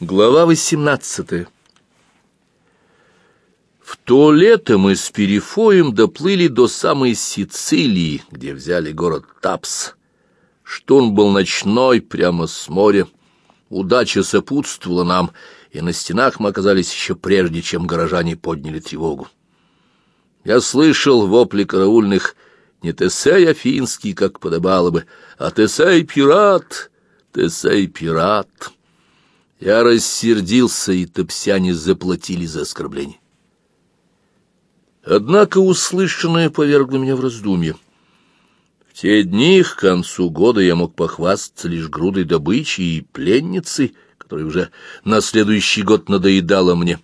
Глава восемнадцатая В то лето мы с Перифоем доплыли до самой Сицилии, где взяли город Тапс. Штурм был ночной, прямо с моря. Удача сопутствовала нам, и на стенах мы оказались еще прежде, чем горожане подняли тревогу. Я слышал вопли караульных не Тесей Афинский, как подобало бы, а Тесей Пират, Тесей Пират. Я рассердился, и топсяне заплатили за оскорбление. Однако услышанное повергло меня в раздумье. В те дни к концу года я мог похвастаться лишь грудой добычи и пленницей, которая уже на следующий год надоедала мне.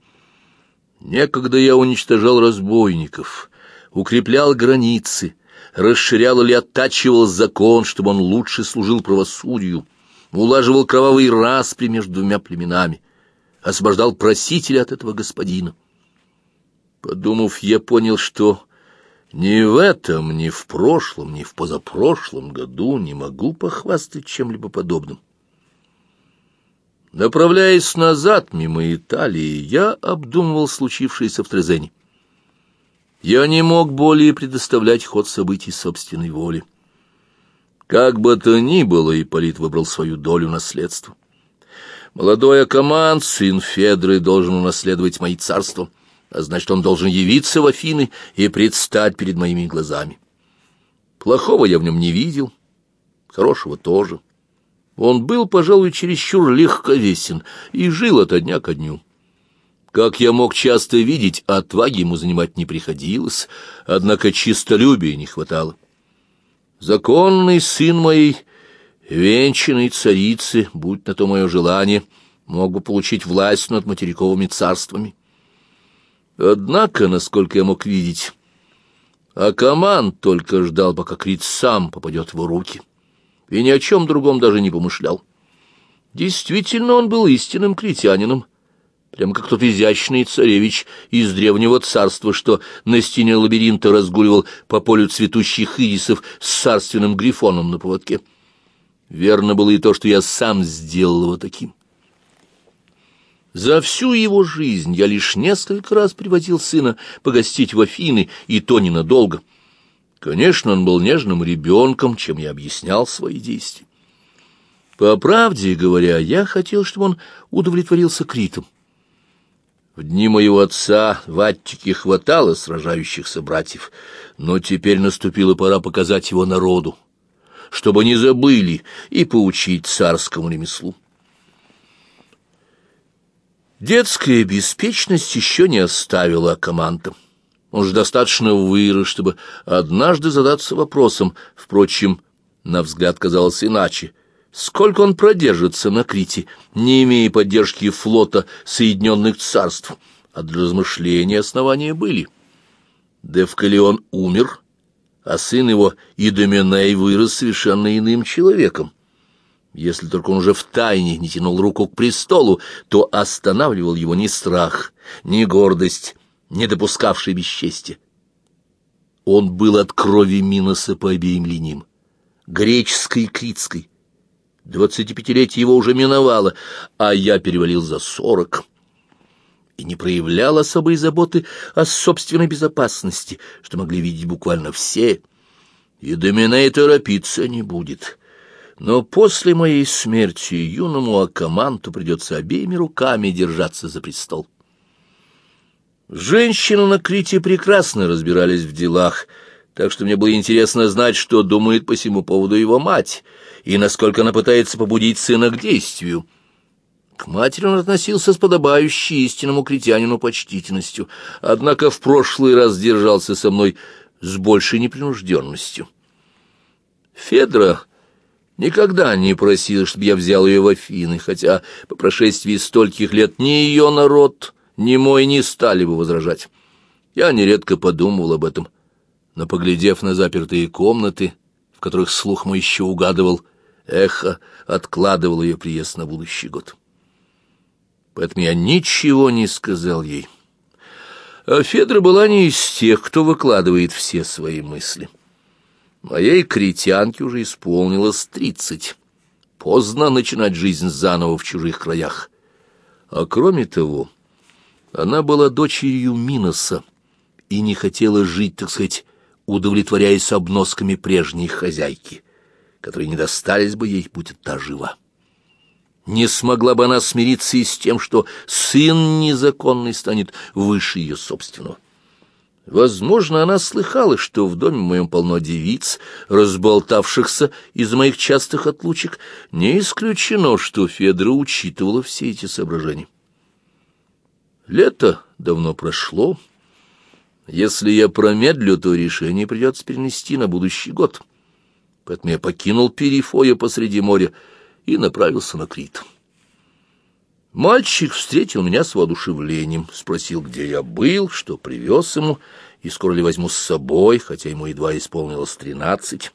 Некогда я уничтожал разбойников, укреплял границы, расширял или оттачивал закон, чтобы он лучше служил правосудию, улаживал кровавые распри между двумя племенами, освобождал просителя от этого господина. Подумав, я понял, что ни в этом, ни в прошлом, ни в позапрошлом году не могу похвастать чем-либо подобным. Направляясь назад мимо Италии, я обдумывал случившееся в Трезене. Я не мог более предоставлять ход событий собственной воли. Как бы то ни было, Ипполит выбрал свою долю наследства. Молодой Акаман, сын Федры, должен унаследовать мои царства, а значит, он должен явиться в Афины и предстать перед моими глазами. Плохого я в нем не видел, хорошего тоже. Он был, пожалуй, чересчур легковесен и жил ото дня ко дню. Как я мог часто видеть, отваги ему занимать не приходилось, однако чистолюбия не хватало. Законный сын моей, венчанной царицы, будь на то мое желание, мог бы получить власть над материковыми царствами. Однако, насколько я мог видеть, Акаман только ждал, пока Крит сам попадет в его руки, и ни о чем другом даже не помышлял. Действительно, он был истинным критянином, прямо как тот изящный царевич из древнего царства, что на стене лабиринта разгуливал по полю цветущих ирисов с царственным грифоном на поводке. Верно было и то, что я сам сделал его таким. За всю его жизнь я лишь несколько раз приводил сына погостить в Афины, и то ненадолго. Конечно, он был нежным ребенком, чем я объяснял свои действия. По правде говоря, я хотел, чтобы он удовлетворился Критом. В дни моего отца в Аттике хватало сражающихся братьев, но теперь наступила пора показать его народу, чтобы не забыли и поучить царскому ремеслу. Детская беспечность еще не оставила команда. Он же достаточно вырос, чтобы однажды задаться вопросом, впрочем, на взгляд казалось иначе — Сколько он продержится на Крите, не имея поддержки флота Соединенных Царств? А для размышления основания были. Девкалион умер, а сын его Идоменей вырос совершенно иным человеком. Если только он уже втайне не тянул руку к престолу, то останавливал его ни страх, ни гордость, не допускавший бесчестия. Он был от крови Миноса по обеим линиям, греческой и критской, Двадцатипятилетие его уже миновало, а я перевалил за сорок и не проявлял особой заботы о собственной безопасности, что могли видеть буквально все, и до меня и торопиться не будет. Но после моей смерти юному Акаманту придется обеими руками держаться за престол. Женщины на Крите прекрасно разбирались в делах, так что мне было интересно знать, что думает по всему поводу его мать — и насколько она пытается побудить сына к действию. К матери он относился с подобающей истинному критянину почтительностью, однако в прошлый раз держался со мной с большей непринужденностью. Федра никогда не просила, чтобы я взял ее в Афины, хотя по прошествии стольких лет ни ее народ, ни мой не стали бы возражать. Я нередко подумывал об этом, но, поглядев на запертые комнаты, в которых слух мой еще угадывал эхо откладывало ее приезд на будущий год. Поэтому я ничего не сказал ей. А Федра была не из тех, кто выкладывает все свои мысли. Моей критянке уже исполнилось тридцать. Поздно начинать жизнь заново в чужих краях. А кроме того, она была дочерью Миноса и не хотела жить, так сказать, удовлетворяясь обносками прежней хозяйки, которые не достались бы ей, будь та жива. Не смогла бы она смириться и с тем, что сын незаконный станет выше ее собственного. Возможно, она слыхала, что в доме моем полно девиц, разболтавшихся из моих частых отлучек. Не исключено, что Федора учитывала все эти соображения. Лето давно прошло. Если я промедлю, то решение придется перенести на будущий год. Поэтому я покинул Перифоя посреди моря и направился на Крит. Мальчик встретил меня с воодушевлением, спросил, где я был, что привез ему, и скоро ли возьму с собой, хотя ему едва исполнилось тринадцать.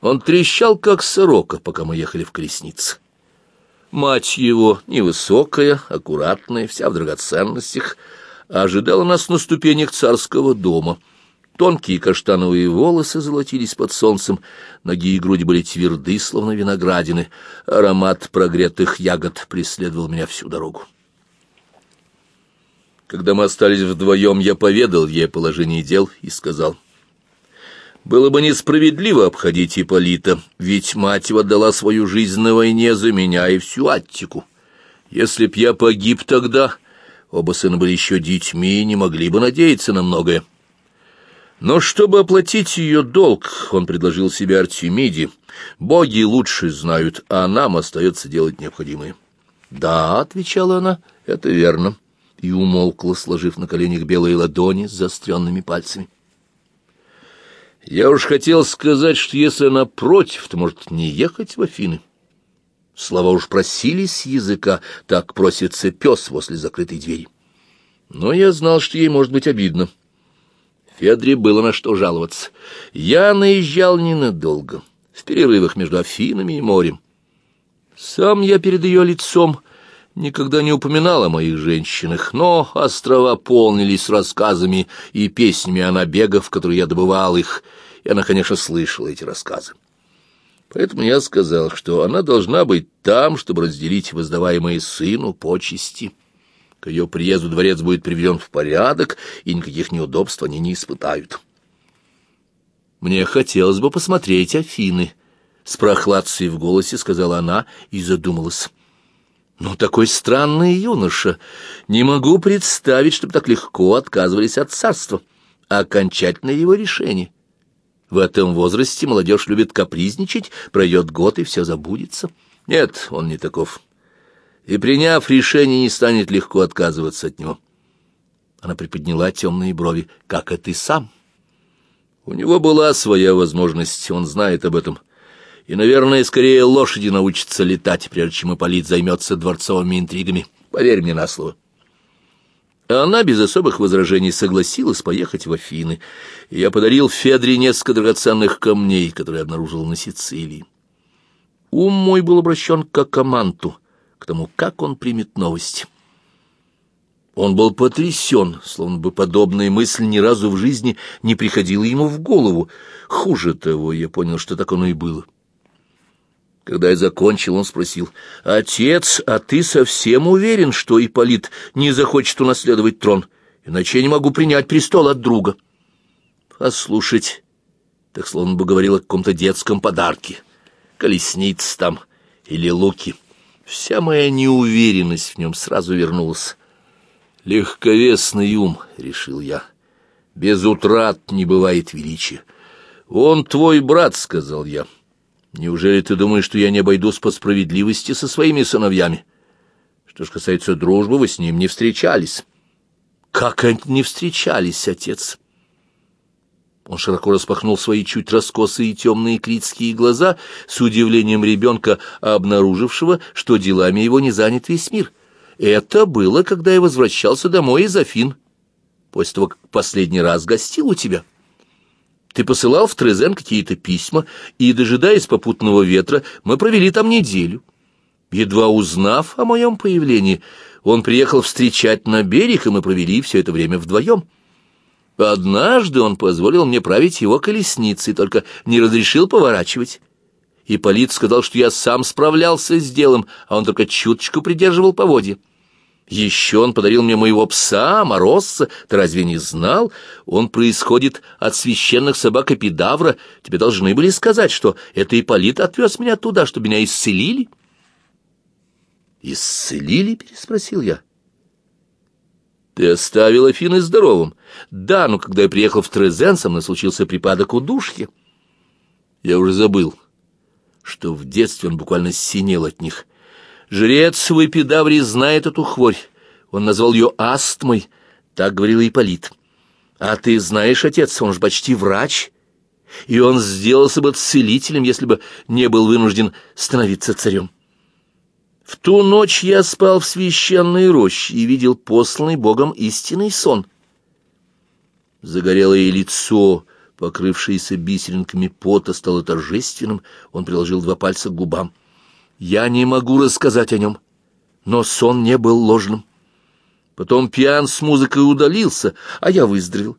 Он трещал, как сорока, пока мы ехали в колеснице. Мать его, невысокая, аккуратная, вся в драгоценностях, ожидала нас на ступенях царского дома — Тонкие каштановые волосы золотились под солнцем, ноги и грудь были тверды, словно виноградины. Аромат прогретых ягод преследовал меня всю дорогу. Когда мы остались вдвоем, я поведал ей о положении дел и сказал, «Было бы несправедливо обходить Ипполита, ведь мать его отдала свою жизнь на войне за меня и всю Аттику. Если б я погиб тогда, оба сына были еще детьми и не могли бы надеяться на многое». Но чтобы оплатить ее долг, он предложил себе Артемиде. Боги лучше знают, а нам остается делать необходимое. «Да», — отвечала она, — «это верно», и умолкла, сложив на коленях белые ладони с заостренными пальцами. Я уж хотел сказать, что если она против, то может не ехать в Афины. Слова уж просились с языка, так просится пес возле закрытой двери. Но я знал, что ей может быть обидно. Федре было на что жаловаться. Я наезжал ненадолго, в перерывах между Афинами и морем. Сам я перед ее лицом никогда не упоминал о моих женщинах, но острова полнились рассказами и песнями о набегах, в которые я добывал их, и она, конечно, слышала эти рассказы. Поэтому я сказал, что она должна быть там, чтобы разделить воздаваемые сыну почести. Ее приезду дворец будет приведен в порядок, и никаких неудобств они не испытают. «Мне хотелось бы посмотреть Афины», — с прохладцей в голосе сказала она и задумалась. «Ну, такой странный юноша. Не могу представить, чтобы так легко отказывались от царства. Окончательное его решение. В этом возрасте молодежь любит капризничать, пройдет год, и все забудется. Нет, он не таков и, приняв решение, не станет легко отказываться от него. Она приподняла темные брови. «Как и ты сам?» У него была своя возможность, он знает об этом. И, наверное, скорее лошади научатся летать, прежде чем Ипполит займется дворцовыми интригами. Поверь мне на слово. Она без особых возражений согласилась поехать в Афины, я подарил Федре несколько драгоценных камней, которые обнаружил на Сицилии. Ум мой был обращен к Акаманту — к тому, как он примет новость. Он был потрясен, словно бы подобная мысль ни разу в жизни не приходила ему в голову. Хуже того, я понял, что так оно и было. Когда я закончил, он спросил, «Отец, а ты совсем уверен, что Ипполит не захочет унаследовать трон? Иначе я не могу принять престол от друга». «Послушать», так словно бы говорил о каком-то детском подарке, колесниц там или луки». Вся моя неуверенность в нем сразу вернулась. «Легковесный ум», — решил я. «Без утрат не бывает величия». «Он твой брат», — сказал я. «Неужели ты думаешь, что я не обойдусь по справедливости со своими сыновьями? Что ж касается дружбы, вы с ним не встречались». «Как они не встречались, отец?» Он широко распахнул свои чуть раскосые темные критские глаза с удивлением ребенка, обнаружившего, что делами его не занят весь мир. Это было, когда я возвращался домой из Афин, после того, как последний раз гостил у тебя. Ты посылал в Трезен какие-то письма, и, дожидаясь попутного ветра, мы провели там неделю. Едва узнав о моем появлении, он приехал встречать на берег, и мы провели все это время вдвоем. Однажды он позволил мне править его колесницей, только не разрешил поворачивать. И Полит сказал, что я сам справлялся с делом, а он только чуточку придерживал поводья. Еще он подарил мне моего пса, Морозца. Ты разве не знал? Он происходит от священных собак Эпидавра. Тебе должны были сказать, что это Ипполит отвез меня туда, чтобы меня исцелили. «Исцелили?» — переспросил я. «Ты оставил Афины здоровым. Да, но когда я приехал в Трезен, со мной случился припадок удушья. Я уже забыл, что в детстве он буквально синел от них. Жрец в Эпидавре знает эту хворь. Он назвал ее астмой, так говорил Ипполит. А ты знаешь, отец, он же почти врач, и он сделался бы целителем, если бы не был вынужден становиться царем. В ту ночь я спал в священной роще и видел посланный Богом истинный сон. Загорелое лицо, покрывшееся бисеринками пота, стало торжественным, он приложил два пальца к губам. Я не могу рассказать о нем, но сон не был ложным. Потом пьян с музыкой удалился, а я выздоровел.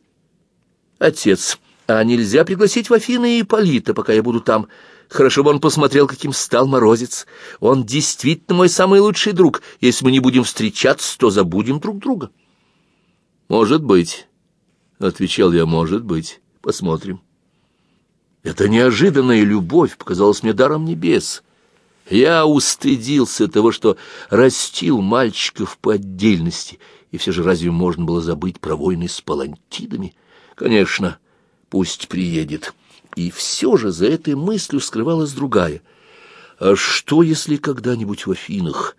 Отец, а нельзя пригласить в Афины Ипполита, пока я буду там? Хорошо бы он посмотрел, каким стал Морозец. Он действительно мой самый лучший друг. Если мы не будем встречаться, то забудем друг друга. Может быть, — отвечал я, — может быть. Посмотрим. Эта неожиданная любовь показалась мне даром небес. Я устыдился того, что растил мальчиков по отдельности, и все же разве можно было забыть про войны с палантидами? Конечно, пусть приедет. И все же за этой мыслью скрывалась другая. А что, если когда-нибудь в Афинах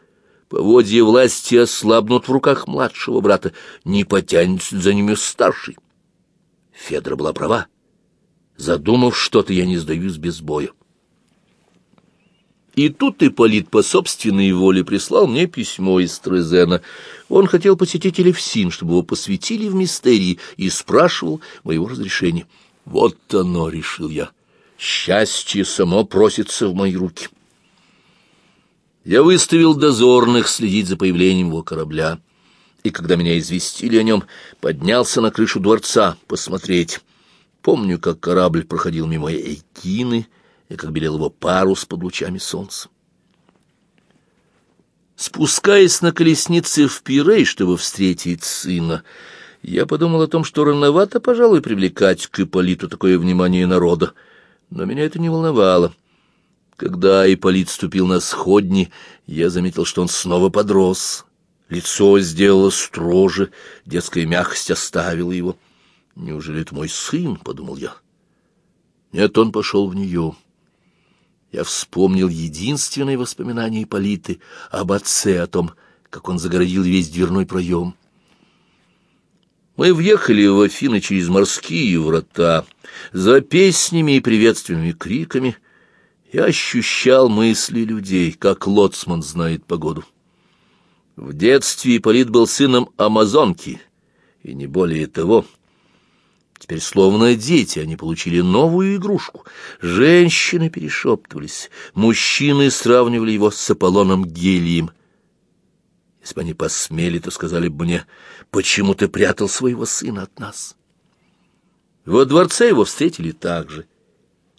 поводья власти ослабнут в руках младшего брата, не потянется за ними старший? Федора была права. Задумав что-то, я не сдаюсь без боя. И тут Ипполит по собственной воле прислал мне письмо из Трезена. Он хотел посетить Элевсин, чтобы его посвятили в мистерии, и спрашивал моего разрешения. Вот оно, — решил я, — счастье само просится в мои руки. Я выставил дозорных следить за появлением его корабля, и, когда меня известили о нем, поднялся на крышу дворца посмотреть. Помню, как корабль проходил мимо Эйкины, и как белел его парус под лучами солнца. Спускаясь на колеснице в Пирей, чтобы встретить сына, я подумал о том, что рановато, пожалуй, привлекать к Ипполиту такое внимание народа, но меня это не волновало. Когда Ипполит ступил на сходни, я заметил, что он снова подрос. Лицо сделало строже, детская мягкость оставила его. «Неужели это мой сын?» — подумал я. Нет, он пошел в нее. Я вспомнил единственное воспоминание Ипполиты об отце, о том, как он загородил весь дверной проем. Мы въехали в Афины через морские врата, за песнями и приветственными криками. Я ощущал мысли людей, как лоцман знает погоду. В детстве Ипполит был сыном амазонки, и не более того. Теперь, словно дети, они получили новую игрушку. Женщины перешептывались, мужчины сравнивали его с Аполлоном Гелием. Если бы они посмели, то сказали бы мне, почему ты прятал своего сына от нас? Во дворце его встретили так же.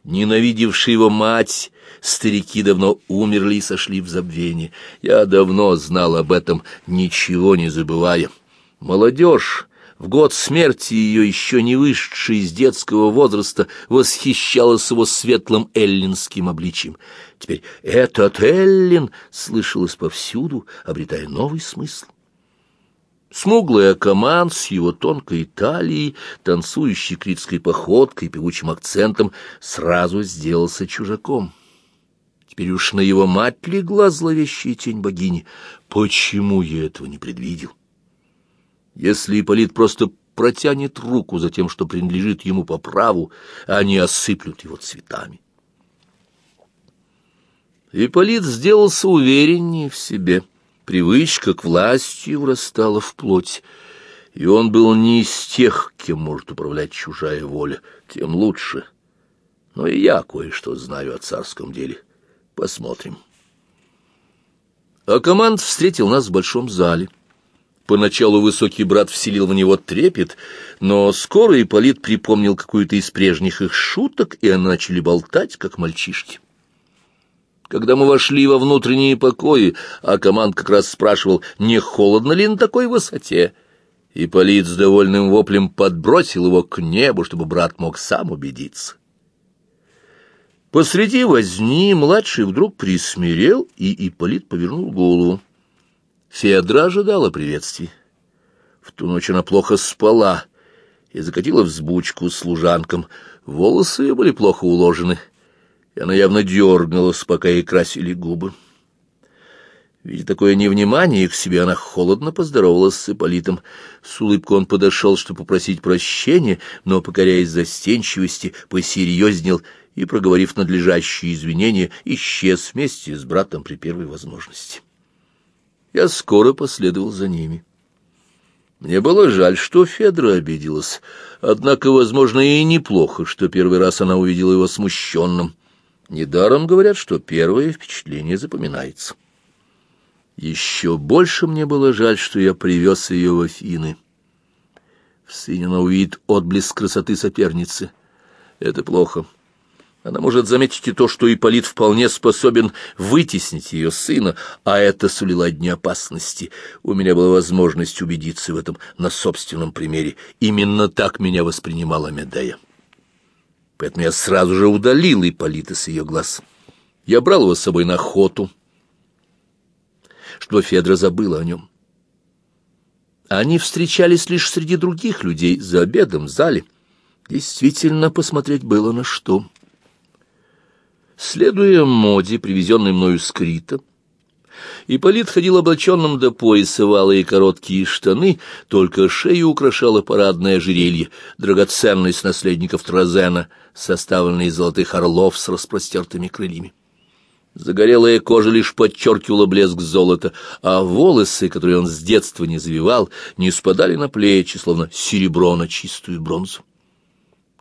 Ненавидевшая его мать, старики давно умерли и сошли в забвение. Я давно знал об этом, ничего не забывая. Молодежь, в год смерти ее еще не вышедшая из детского возраста, восхищалась его светлым эллинским обличием. Теперь «этот Эллин» слышалось повсюду, обретая новый смысл. Смуглый аккоман с его тонкой талией, танцующий критской походкой и певучим акцентом, сразу сделался чужаком. Теперь уж на его мать легла зловещая тень богини. Почему я этого не предвидел? Если Ипполит просто протянет руку за тем, что принадлежит ему по праву, они осыплют его цветами. Ипполит сделался увереннее в себе. Привычка к власти врастала в плоть, и он был не из тех, кем может управлять чужая воля, тем лучше. Но и я кое-что знаю о царском деле. Посмотрим. А команд встретил нас в большом зале. Поначалу высокий брат вселил в него трепет, но скоро Ипполит припомнил какую-то из прежних их шуток, и они начали болтать, как мальчишки. Когда мы вошли во внутренние покои, а команд как раз спрашивал, не холодно ли на такой высоте, Ипполит с довольным воплем подбросил его к небу, чтобы брат мог сам убедиться. Посреди возни младший вдруг присмирел, и Ипполит повернул голову. Федра ожидала приветствий. В ту ночь она плохо спала и закатила взбучку служанкам. Волосы ее были плохо уложены, и она явно дергалась, пока ей красили губы. Видя такое невнимание к себе, она холодно поздоровалась с Ипполитом. С улыбкой он подошел, чтобы попросить прощения, но, покоряясь застенчивости, посерьезнел и, проговорив надлежащие извинения, исчез вместе с братом при первой возможности. Я скоро последовал за ними. Мне было жаль, что Федра обиделась, однако, возможно, и неплохо, что первый раз она увидела его смущенным. Недаром говорят, что первое впечатление запоминается. Еще больше мне было жаль, что я привез ее в Афины. В сыне она увидит отблеск красоты соперницы. Это плохо. Она может заметить и то, что Ипполит вполне способен вытеснить ее сына, а это сулило одни опасности. У меня была возможность убедиться в этом на собственном примере. Именно так меня воспринимала Медея. Поэтому я сразу же удалил Ипполита с ее глаз. Я брал его с собой на охоту, чтобы Федра забыла о нем. Они встречались лишь среди других людей за обедом в зале. Действительно, посмотреть было на что. Следуя моде, привезенной мною с Крита, Ипполит ходил облаченным до пояса валые короткие штаны, только шею украшало парадное ожерелье, драгоценность наследников Тразена, составленный из золотых орлов с распростертыми крыльями. Загорелая кожа лишь подчеркивала блеск золота, а волосы, которые он с детства не завивал, не спадали на плечи, словно серебро на чистую бронзу.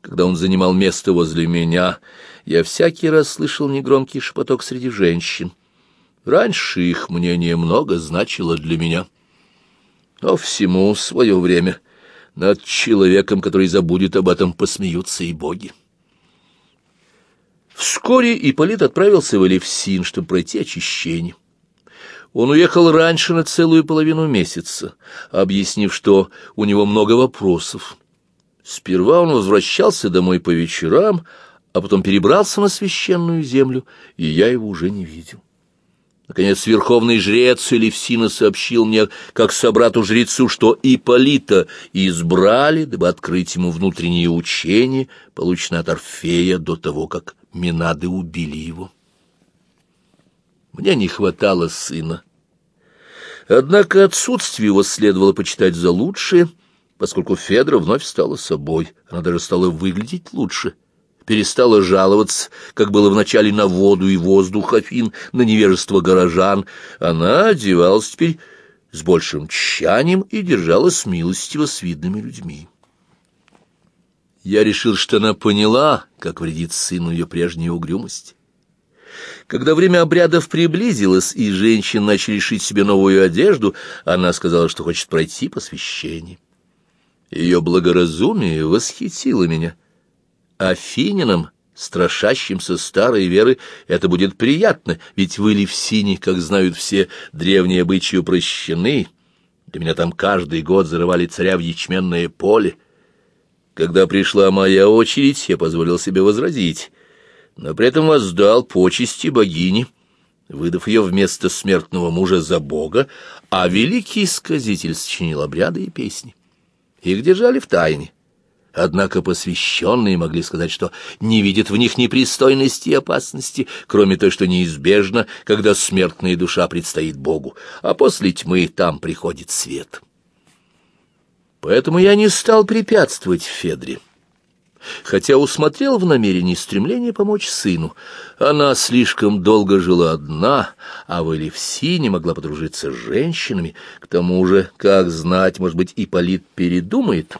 Когда он занимал место возле меня, я всякий раз слышал негромкий шепоток среди женщин. Раньше их мнение много значило для меня. Но всему свое время. Над человеком, который забудет об этом, посмеются и боги. Вскоре Ипполит отправился в Элевсин, чтобы пройти очищение. Он уехал раньше на целую половину месяца, объяснив, что у него много вопросов. Сперва он возвращался домой по вечерам, а потом перебрался на священную землю, и я его уже не видел. Наконец, верховный жрец Элевсина сообщил мне, как собрату-жрецу, что Ипполита избрали, дабы открыть ему внутренние учения, полученные от Орфея до того, как Минады убили его. Мне не хватало сына. Однако отсутствие его следовало почитать за лучшее, поскольку Федра вновь стала собой. Она даже стала выглядеть лучше, перестала жаловаться, как было вначале на воду и воздух Афин, на невежество горожан. Она одевалась теперь с большим тщанием и держалась милостиво с видными людьми. Я решил, что она поняла, как вредит сыну ее прежняя угрюмость. Когда время обрядов приблизилось, и женщины начали шить себе новую одежду, она сказала, что хочет пройти посвящение. Ее благоразумие восхитило меня. Афининам, страшащимся старой веры, это будет приятно, ведь в Элевсине, как знают все, древние обычаи упрощены. Для меня там каждый год зарывали царя в ячменное поле — когда пришла моя очередь, я позволил себе возразить, но при этом воздал почести богини, выдав ее вместо смертного мужа за бога, а великий сказитель сочинил обряды и песни. Их держали в тайне. Однако посвященные могли сказать, что не видят в них непристойности и опасности, кроме той, что неизбежно, когда смертная душа предстоит Богу, а после тьмы там приходит свет». Поэтому я не стал препятствовать Федре. Хотя усмотрел в намерении стремление помочь сыну. Она слишком долго жила одна, а в Элевсине могла подружиться с женщинами. К тому же, как знать, может быть, Ипполит передумает.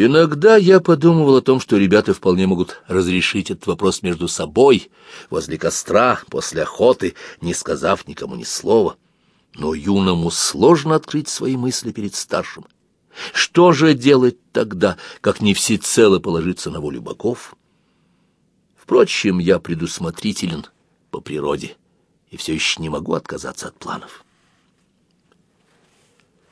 Иногда я подумывал о том, что ребята вполне могут разрешить этот вопрос между собой, возле костра, после охоты, не сказав никому ни слова. Но юному сложно открыть свои мысли перед старшим. Что же делать тогда, как не всецело положиться на волю богов? Впрочем, я предусмотрителен по природе и все еще не могу отказаться от планов.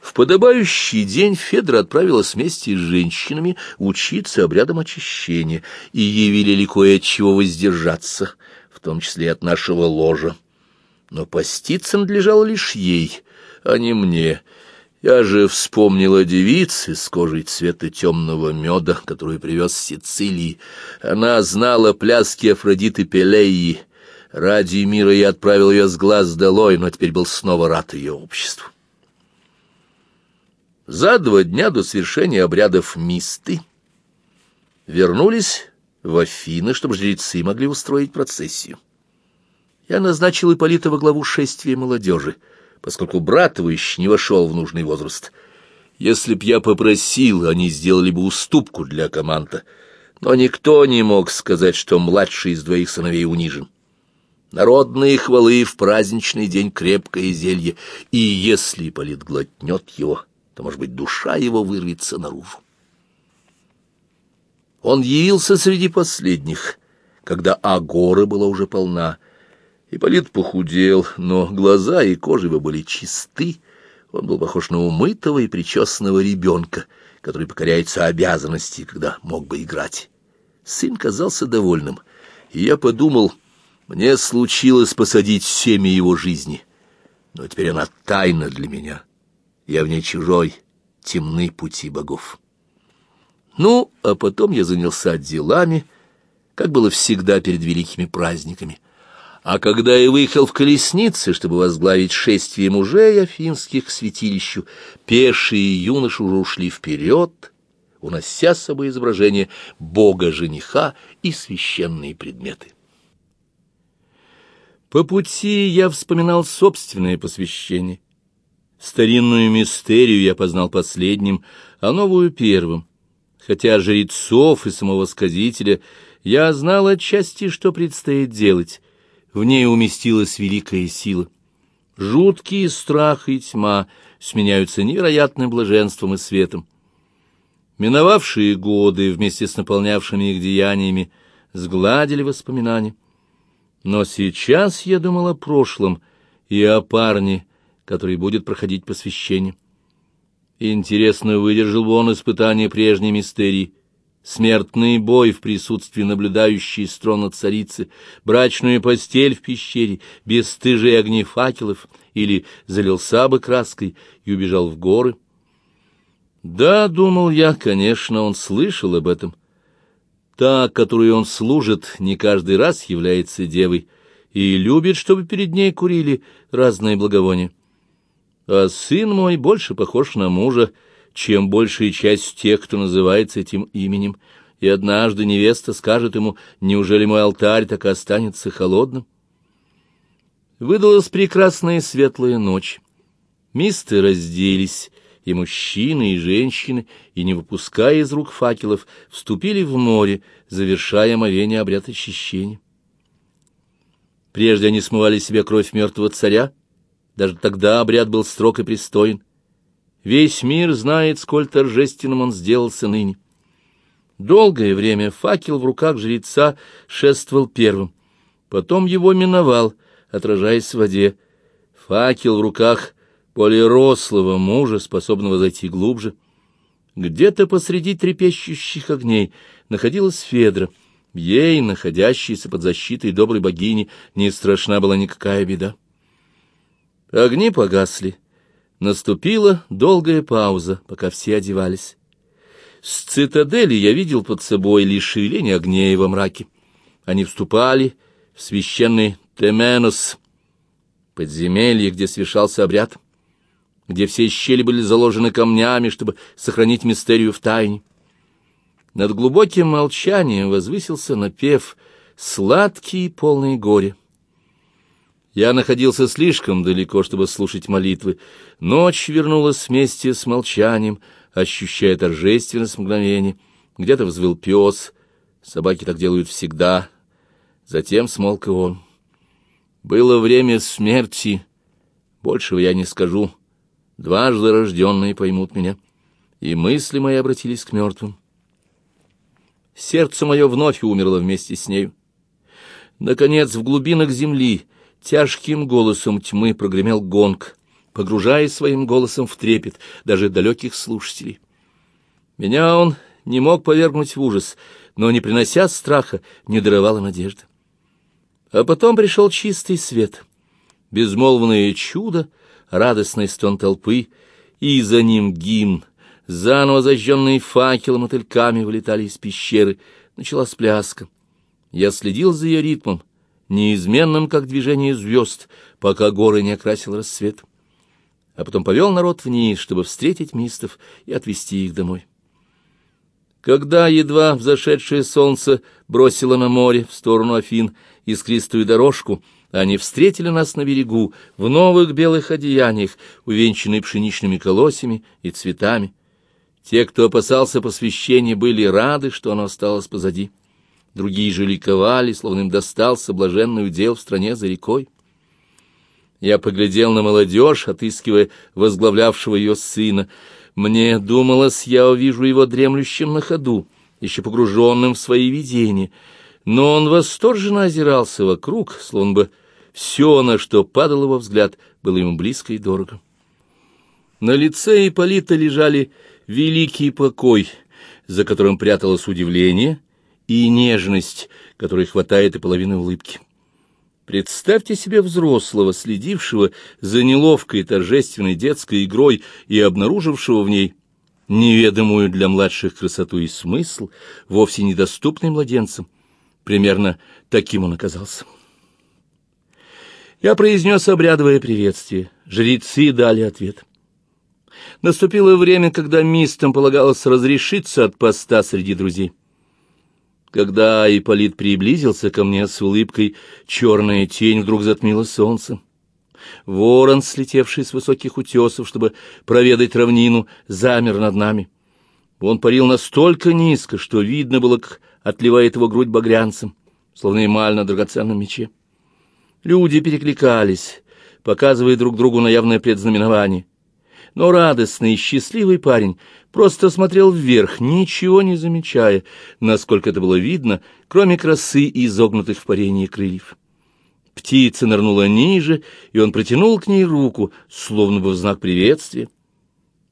В подобающий день Федра отправилась вместе с женщинами учиться обрядам очищения, и ей велели кое от чего воздержаться, в том числе от нашего ложа. Но поститься надлежало лишь ей, а не мне. Я же вспомнила девицы с кожей цвета темного меда, которую привез с Сицилии. Она знала пляски Афродиты Пелеи. Ради мира я отправил ее с глаз долой, но теперь был снова рад ее обществу. За два дня до свершения обрядов мисты вернулись в Афины, чтобы жрецы могли устроить процессию. Я назначил Ипполита во главу шествия молодежи, поскольку брат его еще не вошел в нужный возраст. Если б я попросил, они сделали бы уступку для команда, но никто не мог сказать, что младший из двоих сыновей унижен. Народные хвалы в праздничный день крепкое зелье, и если Ипполит глотнет его то, может быть, душа его вырвется наружу. Он явился среди последних, когда агора была уже полна. Ипполит похудел, но глаза и кожа его были чисты. Он был похож на умытого и причесанного ребенка, который покоряется обязанности, когда мог бы играть. Сын казался довольным, и я подумал, мне случилось посадить семя его жизни, но теперь она тайна для меня я в ней чужой, темны пути богов. Ну, а потом я занялся делами, как было всегда перед великими праздниками. А когда я выехал в колеснице, чтобы возглавить шествие мужей афинских к святилищу, пешие юноши уже ушли вперед, унося с собой изображение бога-жениха и священные предметы. По пути я вспоминал собственное посвящение. Старинную мистерию я познал последним, а новую — первым. Хотя жрецов и самого сказителя я знал отчасти, что предстоит делать. В ней уместилась великая сила. Жуткий страх и тьма сменяются невероятным блаженством и светом. Миновавшие годы вместе с наполнявшими их деяниями сгладили воспоминания. Но сейчас я думал о прошлом и о парне, который будет проходить посвящение. Интересно, выдержал бы он испытание прежней мистерии. Смертный бой в присутствии наблюдающей с трона царицы, брачную постель в пещере, бесстыжие огни факелов, или залился бы краской и убежал в горы. Да, думал я, конечно, он слышал об этом. Та, которую он служит, не каждый раз является девой и любит, чтобы перед ней курили разные благовония а сын мой больше похож на мужа, чем большая часть тех, кто называется этим именем, и однажды невеста скажет ему, неужели мой алтарь так и останется холодным? Выдалась прекрасная светлая ночь. Мисты разделись, и мужчины, и женщины, и, не выпуская из рук факелов, вступили в море, завершая омовение обряд очищения. Прежде они смывали себе кровь мертвого царя, даже тогда обряд был строг и пристоен. Весь мир знает, сколь торжественным он сделался ныне. Долгое время факел в руках жреца шествовал первым. Потом его миновал, отражаясь в воде. Факел в руках более рослого мужа, способного зайти глубже. Где-то посреди трепещущих огней находилась Федра. Ей, находящейся под защитой доброй богини, не страшна была никакая беда. Огни погасли. Наступила долгая пауза, пока все одевались. С цитадели я видел под собой лишь шевеление огней во мраке. Они вступали в священный Теменос, подземелье, где совершался обряд, где все щели были заложены камнями, чтобы сохранить мистерию в тайне. Над глубоким молчанием возвысился напев, сладкий и полный горя. Я находился слишком далеко, чтобы слушать молитвы. Ночь вернулась вместе с молчанием, ощущая торжественность мгновения. Где-то взвыл пес. Собаки так делают всегда. Затем смолк и он. Было время смерти. Большего я не скажу. Дважды рожденные поймут меня. И мысли мои обратились к мертвым. Сердце мое вновь умерло вместе с нею. Наконец, в глубинах земли тяжким голосом тьмы прогремел гонг, погружая своим голосом в трепет даже далеких слушателей. Меня он не мог повергнуть в ужас, но, не принося страха, не даровала надежды. А потом пришел чистый свет, безмолвное чудо, радостный стон толпы, и за ним гимн, заново зажженные факелом мотыльками вылетали из пещеры, началась пляска. Я следил за ее ритмом, неизменным, как движение звезд, пока горы не окрасил рассвет. А потом повел народ вниз, чтобы встретить мистов и отвезти их домой. Когда едва взошедшее солнце бросило на море в сторону Афин искристую дорожку, они встретили нас на берегу в новых белых одеяниях, увенчанные пшеничными колосьями и цветами. Те, кто опасался посвящения, были рады, что оно осталось позади. Другие же ликовали, словно им достался блаженный удел в стране за рекой. Я поглядел на молодежь, отыскивая возглавлявшего ее сына — мне думалось, я увижу его дремлющим на ходу, еще погруженным в свои видения, но он восторженно озирался вокруг, словно бы все, на что падал его взгляд, было ему близко и дорого. На лице Ипполита лежали великий покой, за которым пряталось удивление и нежность, которой хватает и половины улыбки. Представьте себе взрослого, следившего за неловкой торжественной детской игрой и обнаружившего в ней неведомую для младших красоту и смысл, вовсе недоступный младенцам. Примерно таким он оказался. Я произнес обрядовое приветствие. Жрецы дали ответ. Наступило время, когда мистам полагалось разрешиться от поста среди друзей. Когда Ипполит приблизился ко мне с улыбкой, черная тень вдруг затмила солнце. Ворон, слетевший с высоких утесов, чтобы проведать равнину, замер над нами. Он парил настолько низко, что видно было, как отливает его грудь багрянцем, словно эмаль на драгоценном мече. Люди перекликались, показывая друг другу на явное предзнаменование. Но радостный и счастливый парень просто смотрел вверх, ничего не замечая, насколько это было видно, кроме красы и изогнутых в парении крыльев. Птица нырнула ниже, и он протянул к ней руку, словно бы в знак приветствия.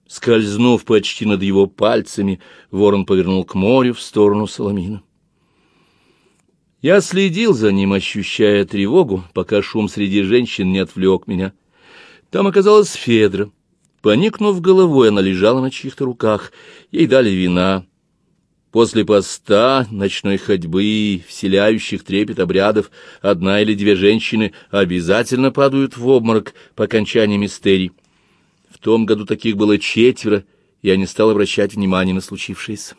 Скользнув почти над его пальцами, ворон повернул к морю в сторону Соломина. Я следил за ним, ощущая тревогу, пока шум среди женщин не отвлек меня. Там оказалась Федра. Поникнув головой, она лежала на чьих-то руках. Ей дали вина. После поста, ночной ходьбы, вселяющих трепет обрядов, одна или две женщины обязательно падают в обморок по окончании мистерий. В том году таких было четверо, и я не стал обращать внимания на случившееся.